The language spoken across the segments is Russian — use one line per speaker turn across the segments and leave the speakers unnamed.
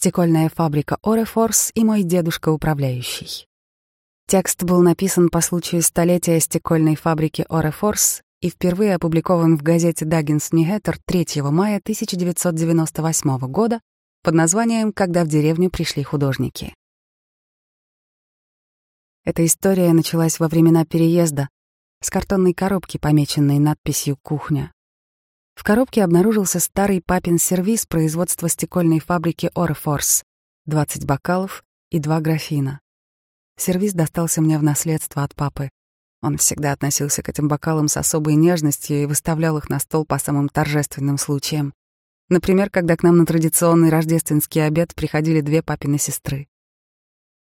Стекольная фабрика Орефорс и мой дедушка управляющий. Текст был написан по случаю столетия стекольной фабрики Орефорс и впервые опубликован в газете Даггинс Ньюхэттер 3 мая 1998 года под названием «Когда в деревню пришли художники». Эта история началась во времена переезда с картонной коробки, помеченной надписью «Кухня». В коробке обнаружился старый папин сервиз производства стекольной фабрики Орфорс, 20 бокалов и два графина. Сервиз достался мне в наследство от папы. Он всегда относился к этим бокалам с особой нежностью и выставлял их на стол по самым торжественным случаям. Например, когда к нам на традиционный рождественский обед приходили две папины сестры.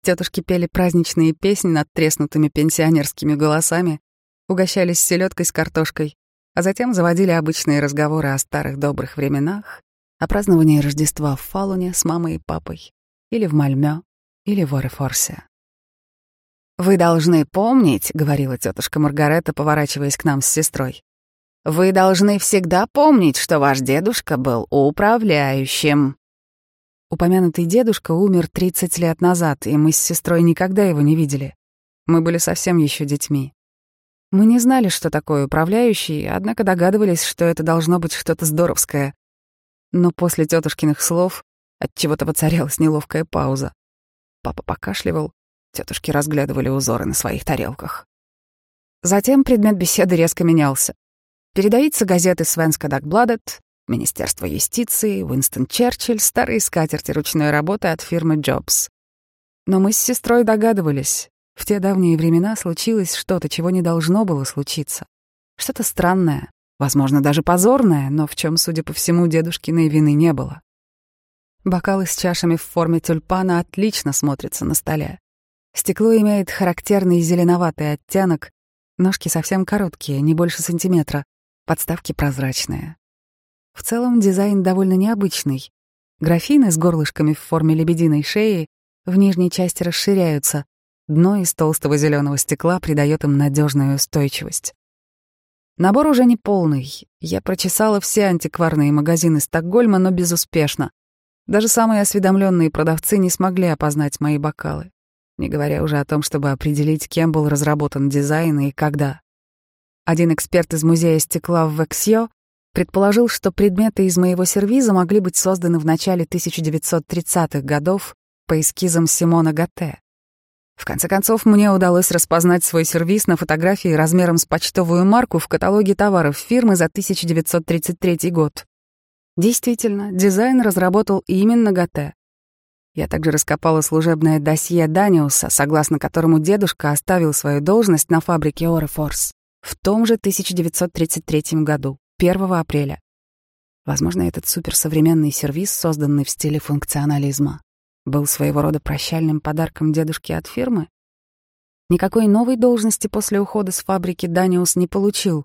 Тетушки пели праздничные песни над треснутыми пенсионерскими голосами, угощались селедкой с картошкой а затем заводили обычные разговоры о старых добрых временах, о праздновании Рождества в Фалуне с мамой и папой, или в Мальмё, или в Орефорсе. «Вы должны помнить», — говорила тетушка Маргарета, поворачиваясь к нам с сестрой, «вы должны всегда помнить, что ваш дедушка был управляющим». Упомянутый дедушка умер 30 лет назад, и мы с сестрой никогда его не видели. Мы были совсем еще детьми. Мы не знали, что такое управляющий, однако догадывались, что это должно быть что-то здоровское. Но после тетушкиных слов от чего-то воцарялась неловкая пауза. Папа покашливал, тетушки разглядывали узоры на своих тарелках. Затем предмет беседы резко менялся. Передавиться газеты «Свенска Дагбладет», Министерство юстиции, Уинстон Черчилль, старые скатерти ручной работы от фирмы Джобс. Но мы с сестрой догадывались, в те давние времена случилось что-то, чего не должно было случиться. Что-то странное, возможно, даже позорное, но в чем, судя по всему, дедушкиной вины не было. Бокалы с чашами в форме тюльпана отлично смотрятся на столе. Стекло имеет характерный зеленоватый оттенок, ножки совсем короткие, не больше сантиметра, подставки прозрачные. В целом дизайн довольно необычный. Графины с горлышками в форме лебединой шеи в нижней части расширяются, Дно из толстого зеленого стекла придает им надежную устойчивость. Набор уже не полный. Я прочесала все антикварные магазины Стокгольма, но безуспешно. Даже самые осведомленные продавцы не смогли опознать мои бокалы, не говоря уже о том, чтобы определить, кем был разработан дизайн и когда. Один эксперт из музея стекла в Вексьё предположил, что предметы из моего сервиза могли быть созданы в начале 1930-х годов по эскизам Симона Гатте. В конце концов, мне удалось распознать свой сервис на фотографии размером с почтовую марку в каталоге товаров фирмы за 1933 год. Действительно, дизайн разработал именно Гате. Я также раскопала служебное досье Даниуса, согласно которому дедушка оставил свою должность на фабрике Орефорс в том же 1933 году, 1 апреля. Возможно, этот суперсовременный сервис, созданный в стиле функционализма, был своего рода прощальным подарком дедушке от фирмы? Никакой новой должности после ухода с фабрики Даниус не получил.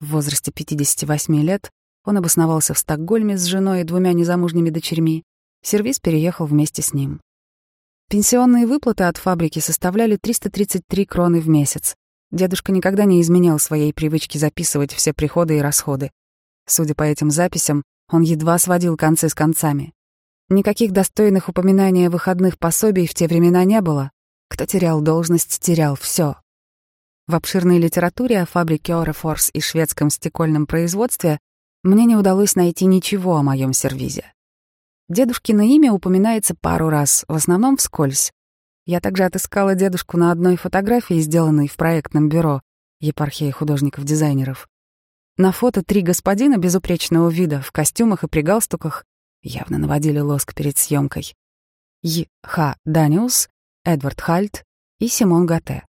В возрасте 58 лет он обосновался в Стокгольме с женой и двумя незамужними дочерьми. Сервис переехал вместе с ним. Пенсионные выплаты от фабрики составляли 333 кроны в месяц. Дедушка никогда не изменял своей привычки записывать все приходы и расходы. Судя по этим записям, он едва сводил концы с концами. Никаких достойных упоминания выходных пособий в те времена не было. Кто терял должность, терял все. В обширной литературе о фабрике Орефорс и шведском стекольном производстве мне не удалось найти ничего о моем сервизе. Дедушкино имя упоминается пару раз, в основном вскользь. Я также отыскала дедушку на одной фотографии, сделанной в проектном бюро епархии художников-дизайнеров. На фото три господина безупречного вида в костюмах и при галстуках явно наводили лоск перед съемкой. Й. Х. Даниус, Эдвард Хальт и Симон Гате.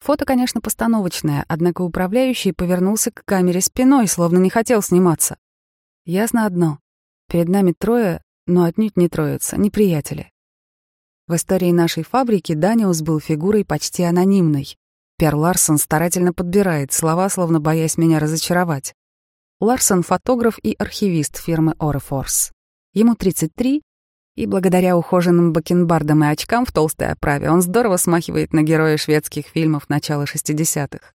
Фото, конечно, постановочное, однако управляющий повернулся к камере спиной, словно не хотел сниматься. Ясно одно. Перед нами трое, но отнюдь не троица, не приятели. В истории нашей фабрики Даниус был фигурой почти анонимной. Пер Ларсон старательно подбирает слова, словно боясь меня разочаровать. Ларсон — фотограф и архивист фирмы Орефорс. Ему 33, и благодаря ухоженным бакенбардам и очкам в толстой оправе он здорово смахивает на героя шведских фильмов начала 60-х.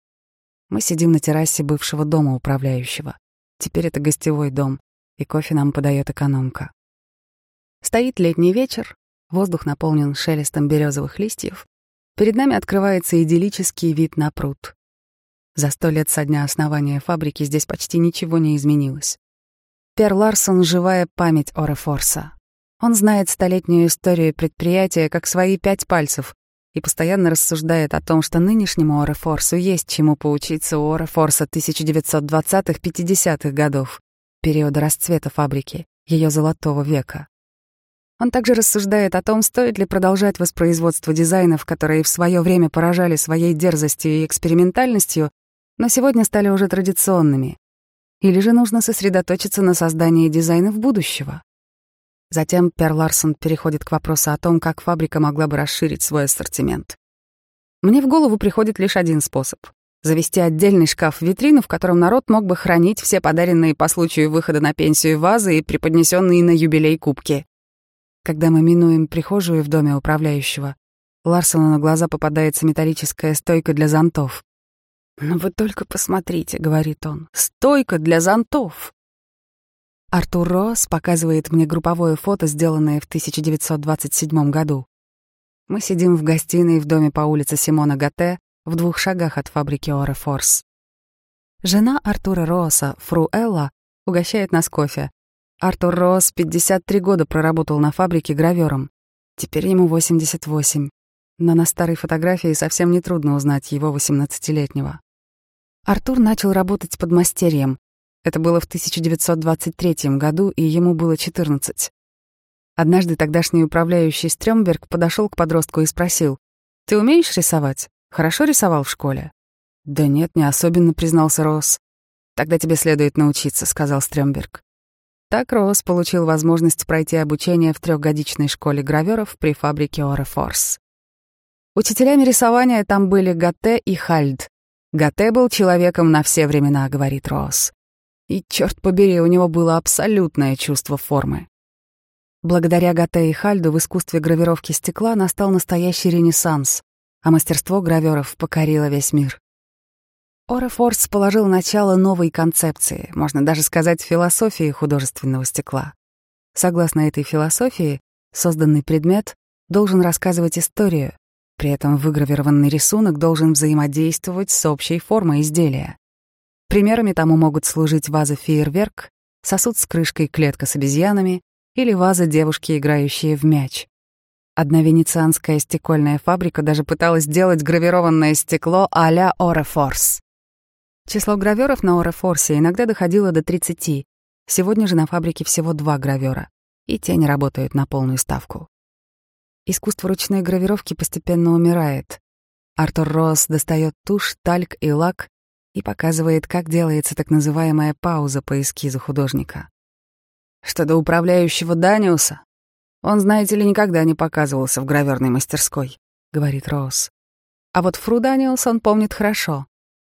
Мы сидим на террасе бывшего дома управляющего. Теперь это гостевой дом, и кофе нам подает экономка. Стоит летний вечер, воздух наполнен шелестом березовых листьев. Перед нами открывается идиллический вид на пруд. За сто лет со дня основания фабрики здесь почти ничего не изменилось. Пер Ларсон — живая память Орефорса. Он знает столетнюю историю предприятия как свои пять пальцев и постоянно рассуждает о том, что нынешнему Орефорсу есть чему поучиться у Орефорса 1920-50-х годов, периода расцвета фабрики, ее золотого века. Он также рассуждает о том, стоит ли продолжать воспроизводство дизайнов, которые в свое время поражали своей дерзостью и экспериментальностью, но сегодня стали уже традиционными. Или же нужно сосредоточиться на создании дизайнов будущего. Затем Пер Ларсон переходит к вопросу о том, как фабрика могла бы расширить свой ассортимент. Мне в голову приходит лишь один способ — завести отдельный шкаф-витрину, в котором народ мог бы хранить все подаренные по случаю выхода на пенсию вазы и преподнесенные на юбилей кубки. Когда мы минуем прихожую в доме управляющего, Ларсону на глаза попадается металлическая стойка для зонтов. «Ну вы только посмотрите», — говорит он, — «стойка для зонтов». Артур Росс показывает мне групповое фото, сделанное в 1927 году. Мы сидим в гостиной в доме по улице Симона Гате в двух шагах от фабрики Орефорс. Жена Артура Росса, фру Элла, угощает нас кофе. Артур Росс 53 года проработал на фабрике гравером. Теперь ему 88. Но на старой фотографии совсем нетрудно узнать его 18-летнего. Артур начал работать под мастерьем, это было в 1923 году, и ему было 14. Однажды тогдашний управляющий Стрёмберг подошел к подростку и спросил, «Ты умеешь рисовать? Хорошо рисовал в школе?» «Да нет, не особенно», — признался Росс. «Тогда тебе следует научиться», — сказал Стрёмберг. Так Росс получил возможность пройти обучение в трехгодичной школе граверов при фабрике Орефорс. Учителями рисования там были Гатте и Хальд. Гатте был человеком на все времена, говорит Росс. И, черт побери, у него было абсолютное чувство формы. Благодаря Гате и Хальду в искусстве гравировки стекла настал настоящий ренессанс, а мастерство граверов покорило весь мир. Ора Форс положил начало новой концепции, можно даже сказать, философии художественного стекла. Согласно этой философии, созданный предмет должен рассказывать историю, при этом выгравированный рисунок должен взаимодействовать с общей формой изделия. Примерами тому могут служить ваза «Фейерверк», сосуд с крышкой «Клетка с обезьянами» или ваза «Девушки, играющие в мяч». Одна венецианская стекольная фабрика даже пыталась сделать гравированное стекло а-ля Орефорс. Число граверов на Орефорсе иногда доходило до 30. Сегодня же на фабрике всего два гравера, и те не работают на полную ставку. Искусство ручной гравировки постепенно умирает. Артур Росс достает тушь, тальк и лак и показывает, как делается так называемая пауза по эскизу художника. Что до управляющего Даниуса, он, знаете ли, никогда не показывался в граверной мастерской, говорит Роуз. А вот Фру Даниус он помнит хорошо.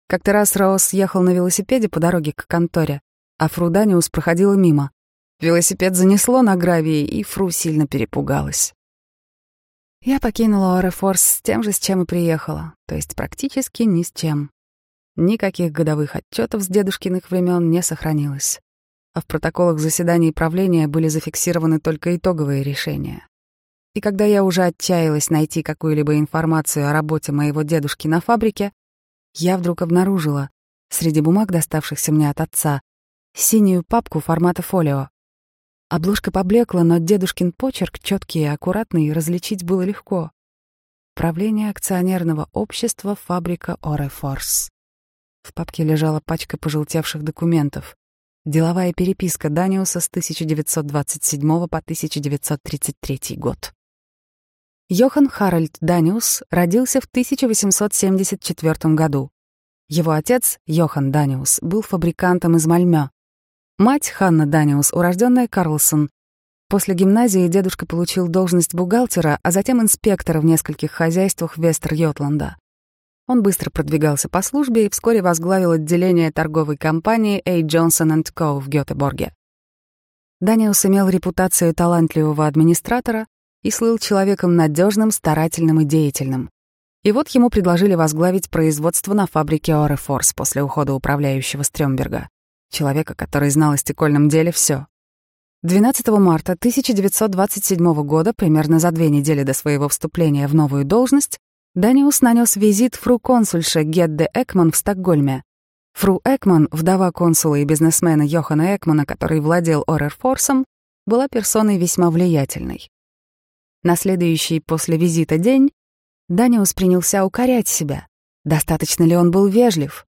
Как-то раз Роуз ехал на велосипеде по дороге к конторе, а Фру Даниус проходила мимо. Велосипед занесло на гравии, и Фру сильно перепугалась. Я покинула Орефорс с тем же, с чем и приехала, то есть практически ни с чем. Никаких годовых отчетов с дедушкиных времен не сохранилось. А в протоколах заседаний правления были зафиксированы только итоговые решения. И когда я уже отчаялась найти какую-либо информацию о работе моего дедушки на фабрике, я вдруг обнаружила среди бумаг, доставшихся мне от отца, синюю папку формата фолио. Обложка поблекла, но дедушкин почерк, четкий и аккуратный, различить было легко. Правление акционерного общества «Фабрика Орефорс». В папке лежала пачка пожелтевших документов. Деловая переписка Даниуса с 1927 по 1933 год. Йохан Харальд Даниус родился в 1874 году. Его отец, Йохан Даниус, был фабрикантом из Мальмё. Мать, Ханна Даниус, урожденная Карлсон. После гимназии дедушка получил должность бухгалтера, а затем инспектора в нескольких хозяйствах Вестер-Йотланда. Он быстро продвигался по службе и вскоре возглавил отделение торговой компании A. Johnson Co. в Гётеборге. Даниус имел репутацию талантливого администратора и слыл человеком надежным, старательным и деятельным. И вот ему предложили возглавить производство на фабрике Орефорс после ухода управляющего Стрёмберга, человека, который знал о стекольном деле все. 12 марта 1927 года, примерно за две недели до своего вступления в новую должность, Даниус нанес визит фру-консульше Гедде Экман в Стокгольме. Фру Экман, вдова консула и бизнесмена Йохана Экмана, который владел Орерфорсом, была персоной весьма влиятельной. На следующий после визита день Даниус принялся укорять себя. Достаточно ли он был вежлив?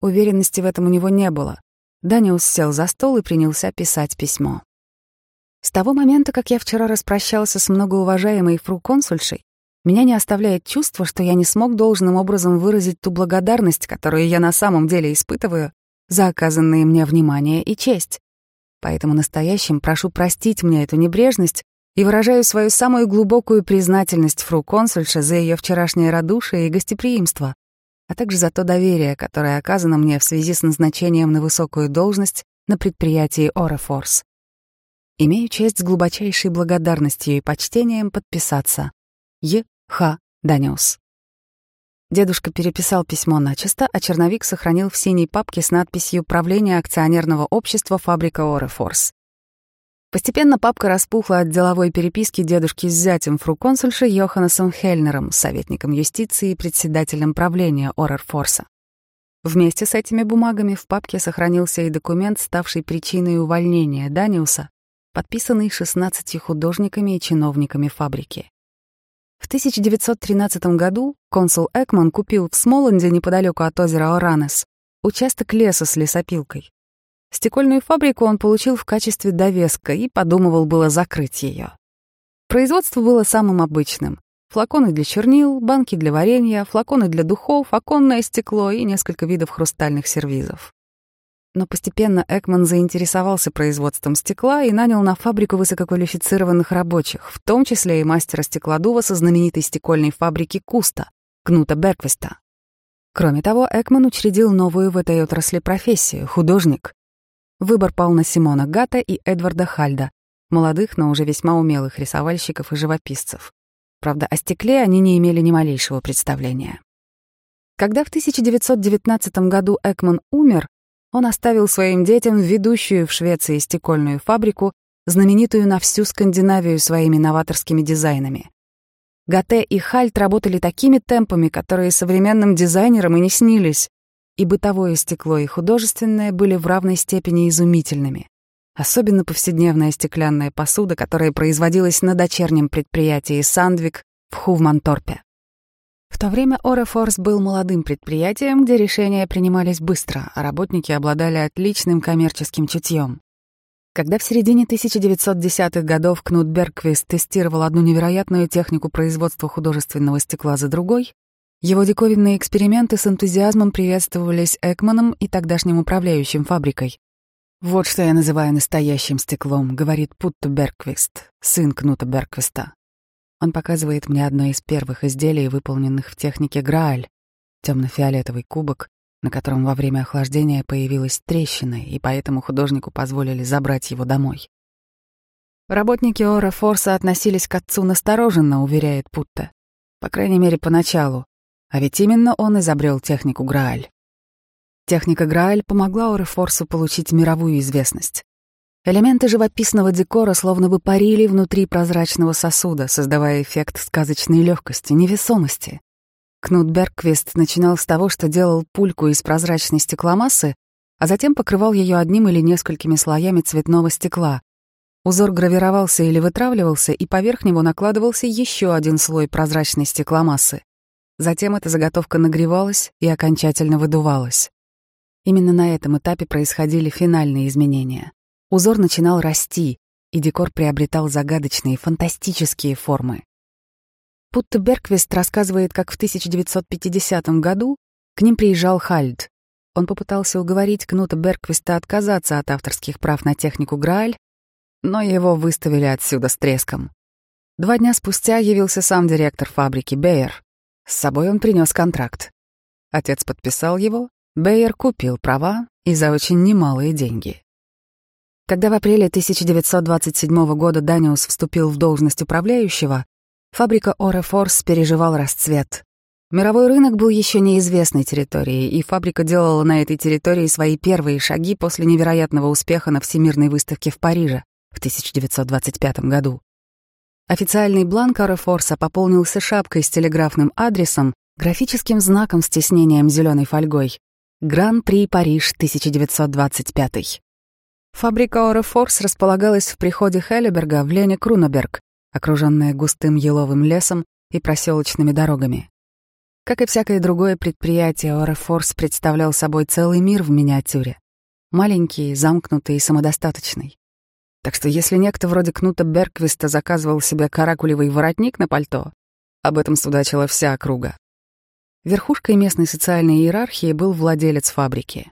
Уверенности в этом у него не было. Даниус сел за стол и принялся писать письмо. С того момента, как я вчера распрощался с многоуважаемой фру-консульшей, меня не оставляет чувство, что я не смог должным образом выразить ту благодарность, которую я на самом деле испытываю за оказанные мне внимание и честь. Поэтому настоящим прошу простить мне эту небрежность и выражаю свою самую глубокую признательность фру-консульше за ее вчерашнее радушие и гостеприимство, а также за то доверие, которое оказано мне в связи с назначением на высокую должность на предприятии Орефорс. Имею честь с глубочайшей благодарностью и почтением подписаться. Е. Х. Даниус. Дедушка переписал письмо начисто, а черновик сохранил в синей папке с надписью «Правление акционерного общества фабрика Орефорс». Постепенно папка распухла от деловой переписки дедушки с зятем фру-консульши Йоханнесом Хельнером, советником юстиции и председателем правления Орерфорса. Вместе с этими бумагами в папке сохранился и документ, ставший причиной увольнения Даниуса, подписанный 16 художниками и чиновниками фабрики. В 1913 году консул Экман купил в Смоланде, неподалеку от озера Оранес, участок леса с лесопилкой. Стекольную фабрику он получил в качестве довеска и подумывал было закрыть ее. Производство было самым обычным. Флаконы для чернил, банки для варенья, флаконы для духов, оконное стекло и несколько видов хрустальных сервизов. Но постепенно Экман заинтересовался производством стекла и нанял на фабрику высококвалифицированных рабочих, в том числе и мастера-стеклодува со знаменитой стекольной фабрики Куста, Кнута Берквиста. Кроме того, Экман учредил новую в этой отрасли профессию — художник. Выбор пал на Симона Гата и Эдварда Хальда, молодых, но уже весьма умелых рисовальщиков и живописцев. Правда, о стекле они не имели ни малейшего представления. Когда в 1919 году Экман умер, он оставил своим детям ведущую в Швеции стекольную фабрику, знаменитую на всю Скандинавию своими новаторскими дизайнами. Гате и Хальт работали такими темпами, которые современным дизайнерам и не снились и бытовое стекло, и художественное были в равной степени изумительными. Особенно повседневная стеклянная посуда, которая производилась на дочернем предприятии «Сандвик» в Хувманторпе. В то время Орефорс был молодым предприятием, где решения принимались быстро, а работники обладали отличным коммерческим чутьем. Когда в середине 1910-х годов Кнут Берквист тестировал одну невероятную технику производства художественного стекла за другой, его диковинные эксперименты с энтузиазмом приветствовались Экманом и тогдашним управляющим фабрикой. «Вот что я называю настоящим стеклом», — говорит Путто Берквист, сын Кнута Берквиста. Он показывает мне одно из первых изделий, выполненных в технике Грааль, темно-фиолетовый кубок, на котором во время охлаждения появилась трещина, и поэтому художнику позволили забрать его домой. Работники Ора Форса относились к отцу настороженно, уверяет Путта. По крайней мере, поначалу. А ведь именно он изобрел технику Грааль. Техника Грааль помогла Орефорсу получить мировую известность. Элементы живописного декора словно бы парили внутри прозрачного сосуда, создавая эффект сказочной легкости, невесомости. Кнут Берквист начинал с того, что делал пульку из прозрачной стекломассы, а затем покрывал ее одним или несколькими слоями цветного стекла. Узор гравировался или вытравливался, и поверх него накладывался еще один слой прозрачной стекломассы. Затем эта заготовка нагревалась и окончательно выдувалась. Именно на этом этапе происходили финальные изменения. Узор начинал расти, и декор приобретал загадочные, фантастические формы. Путта Берквист рассказывает, как в 1950 году к ним приезжал Хальд. Он попытался уговорить Кнута Берквиста отказаться от авторских прав на технику Грааль, но его выставили отсюда с треском. Два дня спустя явился сам директор фабрики Бейер. С собой он принес контракт. Отец подписал его, Бейер купил права и за очень немалые деньги. Когда в апреле 1927 года Даниус вступил в должность управляющего, фабрика Орефорс переживал расцвет. Мировой рынок был еще неизвестной территорией, и фабрика делала на этой территории свои первые шаги после невероятного успеха на Всемирной выставке в Париже. в 1925 году. Официальный бланк Орефорса пополнился шапкой с телеграфным адресом, графическим знаком с тиснением зеленой фольгой. Гран-при Париж 1925. Фабрика Орефорс располагалась в приходе Хеллеберга в Лене Круноберг, окруженная густым еловым лесом и проселочными дорогами. Как и всякое другое предприятие, Орефорс представлял собой целый мир в миниатюре. Маленький, замкнутый и самодостаточный. Так что если некто вроде Кнута Берквиста заказывал себе каракулевый воротник на пальто, об этом судачила вся округа. Верхушкой местной социальной иерархии был владелец фабрики.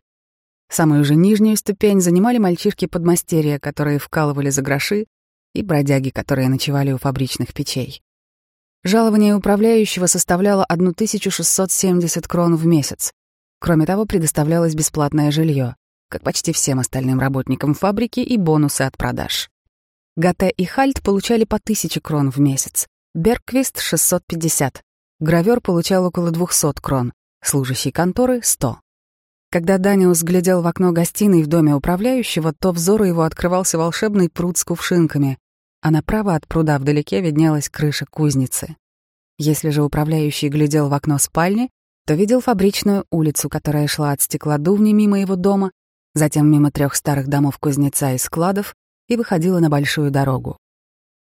Самую же нижнюю ступень занимали мальчишки-подмастерья, которые вкалывали за гроши, и бродяги, которые ночевали у фабричных печей. Жалование управляющего составляло 1670 крон в месяц. Кроме того, предоставлялось бесплатное жилье, как почти всем остальным работникам фабрики и бонусы от продаж. Гате и Хальт получали по 1000 крон в месяц, Берквист — 650, гравер получал около 200 крон, служащий конторы — 100. Когда Даниус глядел в окно гостиной в доме управляющего, то взору его открывался волшебный пруд с кувшинками, а направо от пруда вдалеке виднелась крыша кузницы. Если же управляющий глядел в окно спальни, то видел фабричную улицу, которая шла от стеклодувни мимо его дома, затем мимо трех старых домов кузнеца и складов и выходила на большую дорогу.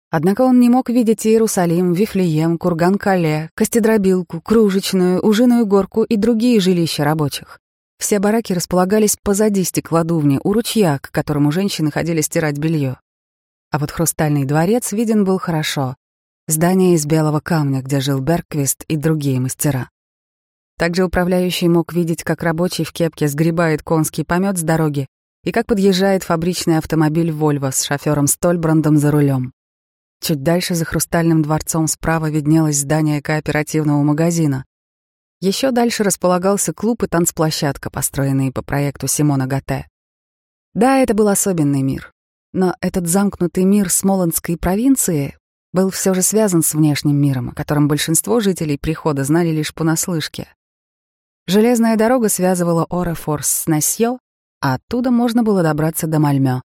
Однако он не мог видеть Иерусалим, Вифлеем, Курган-Кале, Костедробилку, Кружечную, Ужиную горку и другие жилища рабочих. Все бараки располагались позади стеклодувни, у ручья, к которому женщины ходили стирать белье. А вот хрустальный дворец виден был хорошо. Здание из белого камня, где жил Берквист и другие мастера. Также управляющий мог видеть, как рабочий в кепке сгребает конский помет с дороги и как подъезжает фабричный автомобиль «Вольво» с шофером Стольбрандом за рулем. Чуть дальше за хрустальным дворцом справа виднелось здание кооперативного магазина. Еще дальше располагался клуб и танцплощадка, построенные по проекту Симона Гате. Да, это был особенный мир. Но этот замкнутый мир Смолонской провинции был все же связан с внешним миром, о котором большинство жителей прихода знали лишь понаслышке. Железная дорога связывала Орефорс с Насьё, а оттуда можно было добраться до Мальмё.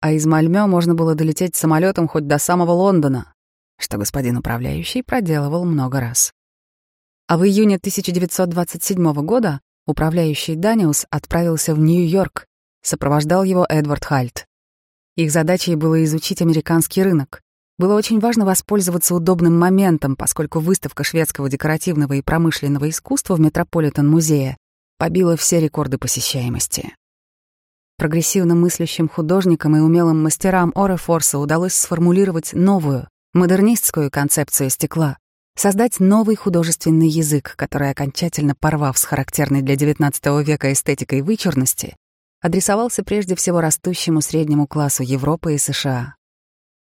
А из Мальмё можно было долететь самолетом хоть до самого Лондона, что господин управляющий проделывал много раз. А в июне 1927 года управляющий Даниус отправился в Нью-Йорк, сопровождал его Эдвард Хальт. Их задачей было изучить американский рынок. Было очень важно воспользоваться удобным моментом, поскольку выставка шведского декоративного и промышленного искусства в Метрополитен-музее побила все рекорды посещаемости. Прогрессивно мыслящим художникам и умелым мастерам Орефорса удалось сформулировать новую, модернистскую концепцию стекла, создать новый художественный язык, который, окончательно порвав с характерной для XIX века эстетикой вычурности, адресовался прежде всего растущему среднему классу Европы и США.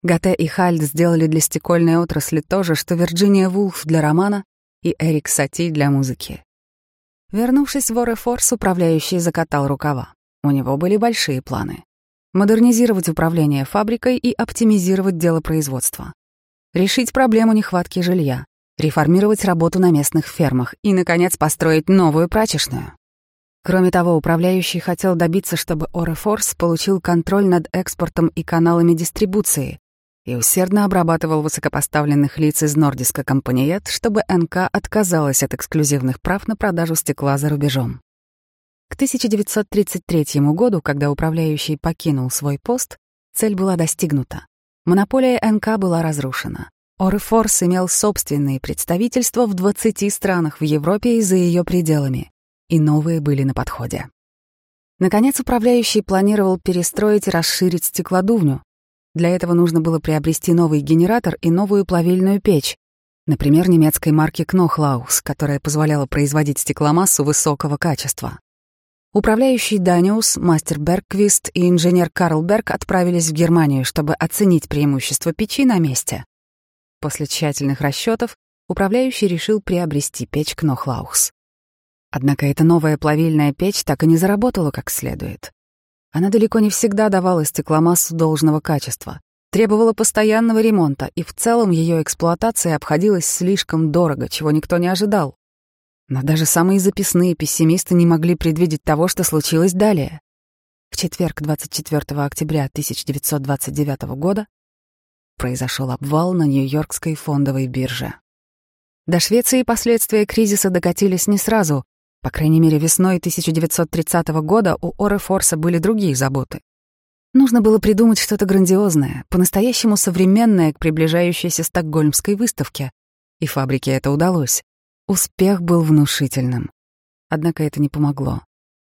Гате и Хальд сделали для стекольной отрасли то же, что Вирджиния Вулф для романа и Эрик Сати для музыки. Вернувшись в Орефорс, управляющий закатал рукава. У него были большие планы. Модернизировать управление фабрикой и оптимизировать дело производства. Решить проблему нехватки жилья. Реформировать работу на местных фермах и, наконец, построить новую прачечную. Кроме того, управляющий хотел добиться, чтобы Орефорс получил контроль над экспортом и каналами дистрибуции и усердно обрабатывал высокопоставленных лиц из Нордиска Компаниет, чтобы НК отказалась от эксклюзивных прав на продажу стекла за рубежом. К 1933 году, когда управляющий покинул свой пост, цель была достигнута. Монополия НК была разрушена. Орефорс имел собственные представительства в 20 странах в Европе и за ее пределами и новые были на подходе. Наконец, управляющий планировал перестроить и расширить стеклодувню. Для этого нужно было приобрести новый генератор и новую плавильную печь, например, немецкой марки Кнохлаус, которая позволяла производить стекломассу высокого качества. Управляющий Даниус, мастер Берквист и инженер Карл Берг отправились в Германию, чтобы оценить преимущества печи на месте. После тщательных расчетов управляющий решил приобрести печь Кнохлаус. Однако эта новая плавильная печь так и не заработала как следует. Она далеко не всегда давала стекломассу должного качества, требовала постоянного ремонта, и в целом ее эксплуатация обходилась слишком дорого, чего никто не ожидал. Но даже самые записные пессимисты не могли предвидеть того, что случилось далее. В четверг, 24 октября 1929 года, произошел обвал на Нью-Йоркской фондовой бирже. До Швеции последствия кризиса докатились не сразу. По крайней мере, весной 1930 года у Оре Форса были другие заботы. Нужно было придумать что-то грандиозное, по-настоящему современное к приближающейся стокгольмской выставке. И фабрике это удалось. Успех был внушительным. Однако это не помогло.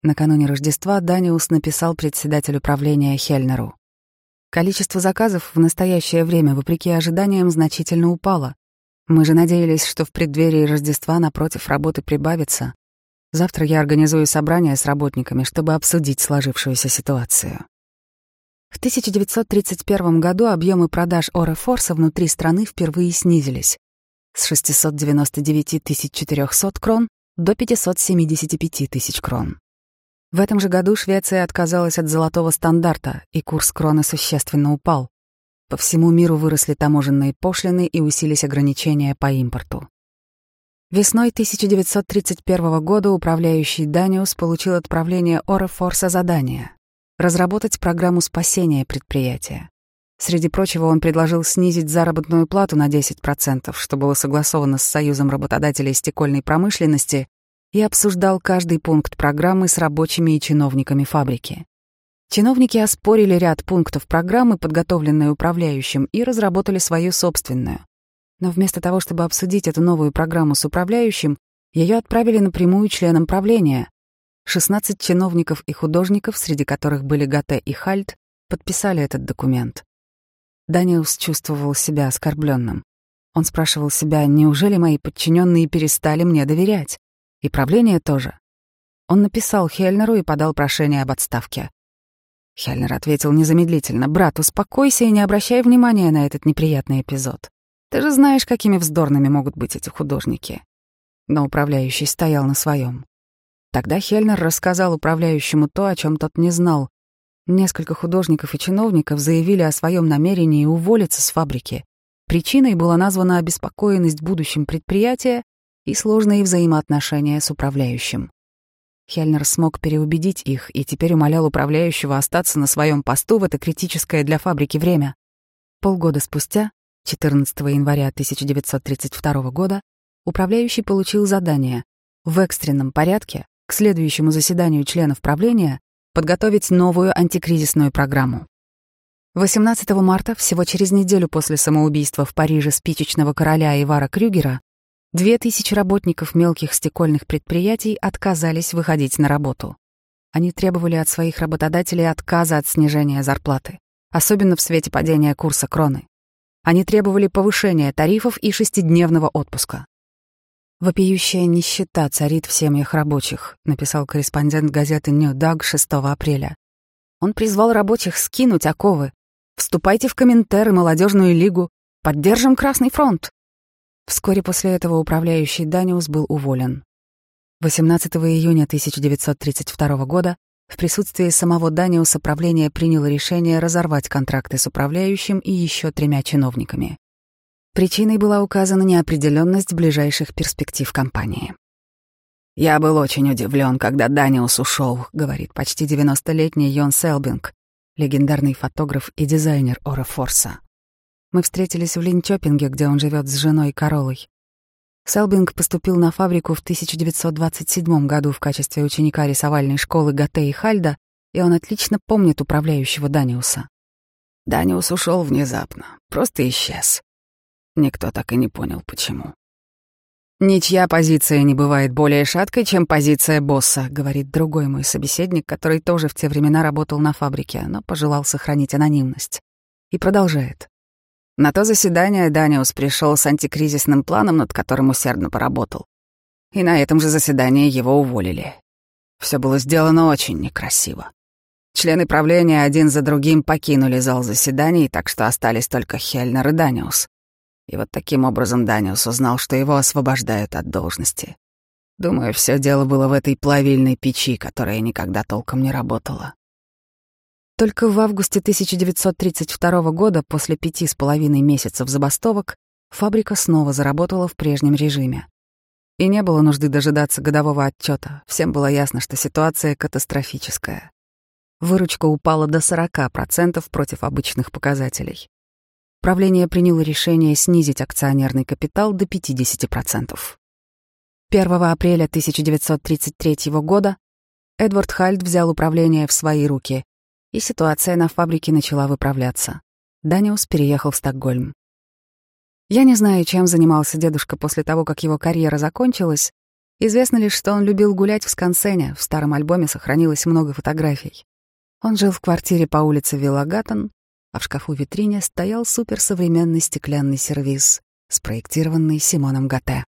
Накануне Рождества Даниус написал председателю правления Хельнеру. Количество заказов в настоящее время, вопреки ожиданиям, значительно упало. Мы же надеялись, что в преддверии Рождества напротив работы прибавится. Завтра я организую собрание с работниками, чтобы обсудить сложившуюся ситуацию. В 1931 году объемы продаж Ора Форса внутри страны впервые снизились с 699 400 крон до 575 тысяч крон. В этом же году Швеция отказалась от золотого стандарта, и курс кроны существенно упал. По всему миру выросли таможенные пошлины и усилились ограничения по импорту. Весной 1931 года управляющий Даниус получил отправление Орефорса задание — разработать программу спасения предприятия. Среди прочего, он предложил снизить заработную плату на 10%, что было согласовано с Союзом работодателей стекольной промышленности, и обсуждал каждый пункт программы с рабочими и чиновниками фабрики. Чиновники оспорили ряд пунктов программы, подготовленной управляющим, и разработали свою собственную. Но вместо того, чтобы обсудить эту новую программу с управляющим, ее отправили напрямую членам правления. 16 чиновников и художников, среди которых были Гате и Хальт, подписали этот документ. Даниус чувствовал себя оскорбленным. Он спрашивал себя, неужели мои подчиненные перестали мне доверять? И правление тоже. Он написал Хельнеру и подал прошение об отставке. Хельнер ответил незамедлительно. «Брат, успокойся и не обращай внимания на этот неприятный эпизод. Ты же знаешь, какими вздорными могут быть эти художники». Но управляющий стоял на своем. Тогда Хельнер рассказал управляющему то, о чем тот не знал. Несколько художников и чиновников заявили о своем намерении уволиться с фабрики. Причиной была названа обеспокоенность будущим предприятия и сложные взаимоотношения с управляющим. Хельнер смог переубедить их и теперь умолял управляющего остаться на своем посту в это критическое для фабрики время. Полгода спустя, 14 января 1932 года, управляющий получил задание в экстренном порядке к следующему заседанию членов правления подготовить новую антикризисную программу. 18 марта, всего через неделю после самоубийства в Париже спичечного короля Ивара Крюгера, Две тысячи работников мелких стекольных предприятий отказались выходить на работу. Они требовали от своих работодателей отказа от снижения зарплаты, особенно в свете падения курса кроны. Они требовали повышения тарифов и шестидневного отпуска. «Вопиющая нищета царит в семьях рабочих», написал корреспондент газеты «Нью Даг» 6 апреля. Он призвал рабочих скинуть оковы. «Вступайте в комментарии молодежную лигу. Поддержим Красный фронт. Вскоре после этого управляющий Даниус был уволен. 18 июня 1932 года в присутствии самого Даниуса правление приняло решение разорвать контракты с управляющим и еще тремя чиновниками. Причиной была указана неопределенность ближайших перспектив компании. «Я был очень удивлен, когда Даниус ушел», — говорит почти 90-летний Йон Селбинг, легендарный фотограф и дизайнер Ора Форса. Мы встретились в Линчопинге, где он живет с женой Королой. Селбинг поступил на фабрику в 1927 году в качестве ученика рисовальной школы Гате и Хальда, и он отлично помнит управляющего Даниуса. Даниус ушел внезапно, просто исчез. Никто так и не понял, почему. «Ничья позиция не бывает более шаткой, чем позиция босса», — говорит другой мой собеседник, который тоже в те времена работал на фабрике, но пожелал сохранить анонимность. И продолжает. На то заседание Даниус пришел с антикризисным планом, над которым усердно поработал. И на этом же заседании его уволили. Все было сделано очень некрасиво. Члены правления один за другим покинули зал заседаний, так что остались только Хельнер и Даниус. И вот таким образом Даниус узнал, что его освобождают от должности. Думаю, все дело было в этой плавильной печи, которая никогда толком не работала. Только в августе 1932 года, после пяти с половиной месяцев забастовок, фабрика снова заработала в прежнем режиме. И не было нужды дожидаться годового отчета. Всем было ясно, что ситуация катастрофическая. Выручка упала до 40% против обычных показателей. Правление приняло решение снизить акционерный капитал до 50%. 1 апреля 1933 года Эдвард Хальд взял управление в свои руки, и ситуация на фабрике начала выправляться. Даниус переехал в Стокгольм. Я не знаю, чем занимался дедушка после того, как его карьера закончилась. Известно лишь, что он любил гулять в Скансене, в старом альбоме сохранилось много фотографий. Он жил в квартире по улице Виллагатон, а в шкафу-витрине стоял суперсовременный стеклянный сервиз, спроектированный Симоном Гате.